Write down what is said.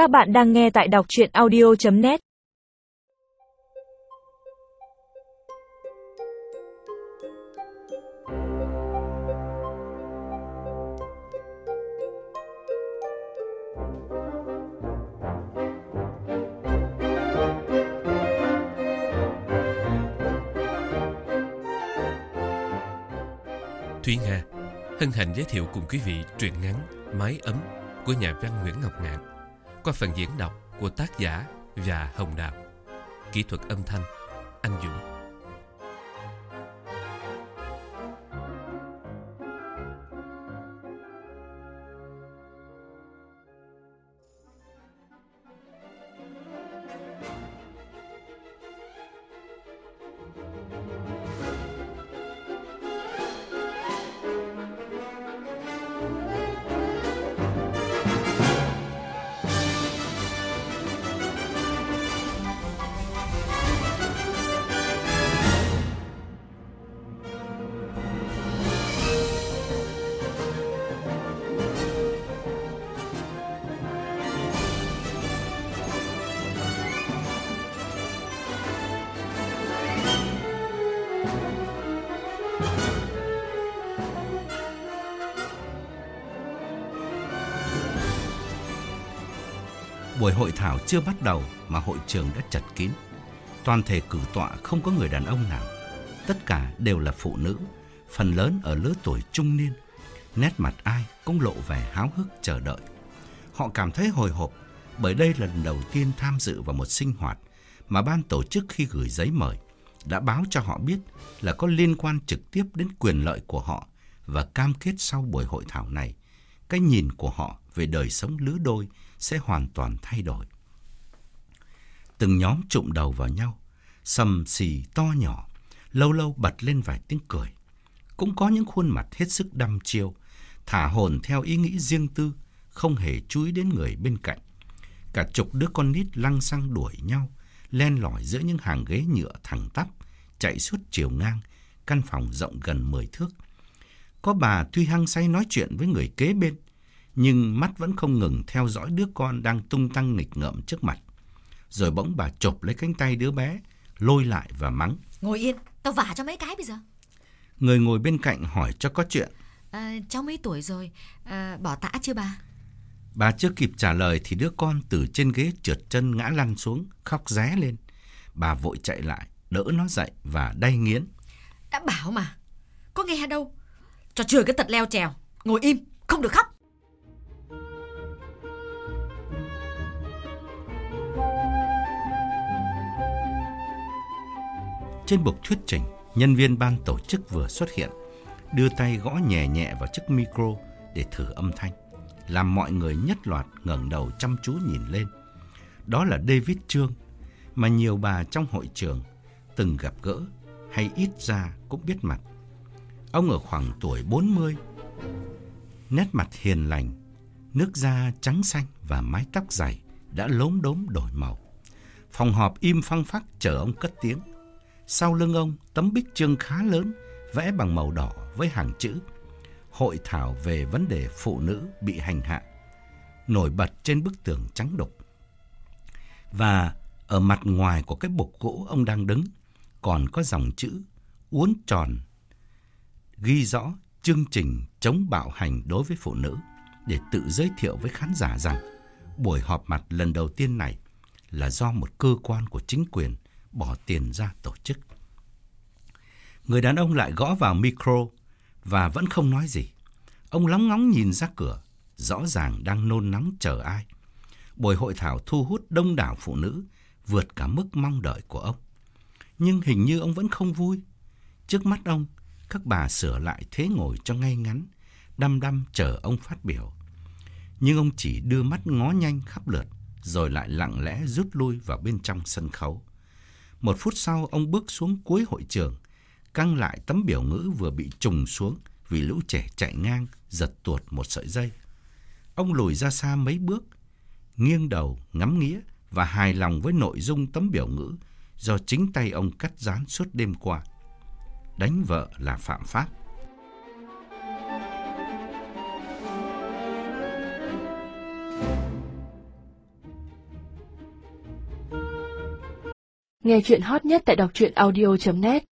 Các bạn đang nghe tại đọc chuyện audio.net Thúy Nga hân hạnh giới thiệu cùng quý vị truyện ngắn Mái ấm của nhà văn Nguyễn Ngọc Ngạn qua phần diễn đọc của tác giả và Hồng Đào. Kỹ thuật âm thanh, Anh Dũng. Buổi hội thảo chưa bắt đầu mà hội trường đã chật kín. Toàn thể cử tọa không có người đàn ông nào. Tất cả đều là phụ nữ, phần lớn ở lứa tuổi trung niên. Nét mặt ai cũng lộ vẻ háo hức chờ đợi. Họ cảm thấy hồi hộp bởi đây là lần đầu tiên tham dự vào một sinh hoạt mà ban tổ chức khi gửi giấy mời đã báo cho họ biết là có liên quan trực tiếp đến quyền lợi của họ và cam kết sau buổi hội thảo này, cái nhìn của họ về đời sống lứa đôi sẽ hoàn toàn thay đổi. Từng nhóm trụm đầu vào nhau, sầm xì to nhỏ, lâu lâu bật lên vài tiếng cười. Cũng có những khuôn mặt hết sức đăm chiêu, thả hồn theo ý nghĩ riêng tư, không hề chú ý đến người bên cạnh. Cả chục đứa con nít lăng xăng đuổi nhau, len lỏi giữa những hàng ghế nhựa thẳng tắp, chạy suốt chiều ngang, căn phòng rộng gần 10 thước. Có bà tuy hăng say nói chuyện với người kế bên, nhưng mắt vẫn không ngừng theo dõi đứa con đang tung tăng nghịch ngợm trước mặt. Rồi bỗng bà chộp lấy cánh tay đứa bé, lôi lại và mắng. Ngồi yên, tao vả cho mấy cái bây giờ. Người ngồi bên cạnh hỏi cho có chuyện. À, cháu mấy tuổi rồi, à, bỏ tã chưa bà? Bà chưa kịp trả lời thì đứa con từ trên ghế trượt chân ngã lăn xuống, khóc ré lên. Bà vội chạy lại, đỡ nó dậy và đay nghiến. Đã bảo mà, có nghe đâu. Cho chừa cái tật leo trèo, ngồi im, không được khóc. Trên bục thuyết trình, nhân viên ban tổ chức vừa xuất hiện, đưa tay gõ nhẹ nhẹ vào chiếc micro để thử âm thanh, làm mọi người nhất loạt ngẩng đầu chăm chú nhìn lên. Đó là David Trương, mà nhiều bà trong hội trường từng gặp gỡ hay ít ra cũng biết mặt. Ông ở khoảng tuổi 40, nét mặt hiền lành, nước da trắng xanh và mái tóc dày đã lốm đốm đổi màu. Phòng họp im phăng phắc chờ ông cất tiếng. Sau lưng ông, tấm bích chương khá lớn, vẽ bằng màu đỏ với hàng chữ Hội thảo về vấn đề phụ nữ bị hành hạ, nổi bật trên bức tường trắng đục. Và ở mặt ngoài của cái bục gỗ ông đang đứng, còn có dòng chữ uốn tròn, ghi rõ chương trình chống bạo hành đối với phụ nữ để tự giới thiệu với khán giả rằng buổi họp mặt lần đầu tiên này là do một cơ quan của chính quyền bỏ tiền ra tổ chức. Người đàn ông lại gõ vào micro và vẫn không nói gì. Ông lóng ngóng nhìn ra cửa, rõ ràng đang nôn nóng chờ ai. Buổi hội thảo thu hút đông đảo phụ nữ, vượt cả mức mong đợi của ông. Nhưng hình như ông vẫn không vui. Trước mắt ông, các bà sửa lại thế ngồi cho ngay ngắn, đăm đăm chờ ông phát biểu. Nhưng ông chỉ đưa mắt ngó nhanh khắp lượt, rồi lại lặng lẽ rút lui vào bên trong sân khấu. Một phút sau, ông bước xuống cuối hội trường, căng lại tấm biểu ngữ vừa bị trùng xuống vì lũ trẻ chạy ngang, giật tuột một sợi dây. Ông lùi ra xa mấy bước, nghiêng đầu, ngắm nghĩa và hài lòng với nội dung tấm biểu ngữ do chính tay ông cắt dán suốt đêm qua đánh vợ là phạm pháp. Nghe chuyện hot nhất tại đọc truyện audio.net